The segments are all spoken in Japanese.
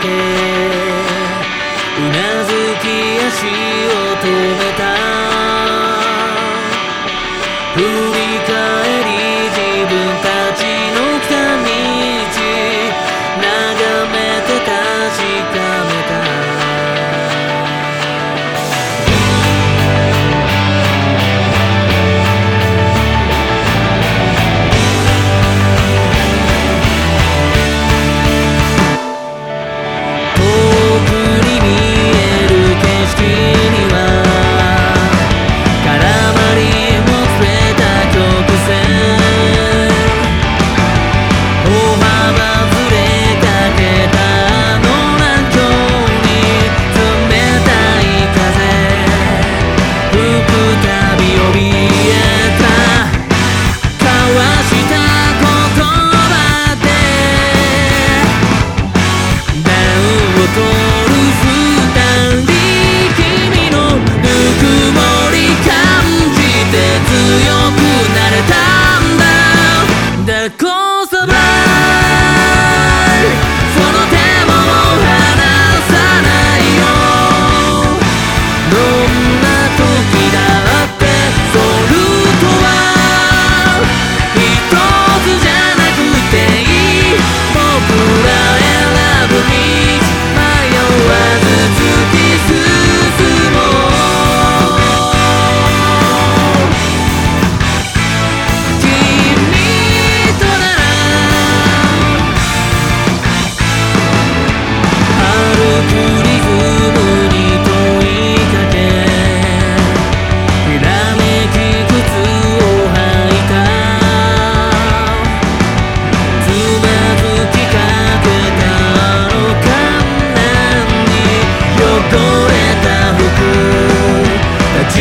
け。うなずき足音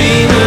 立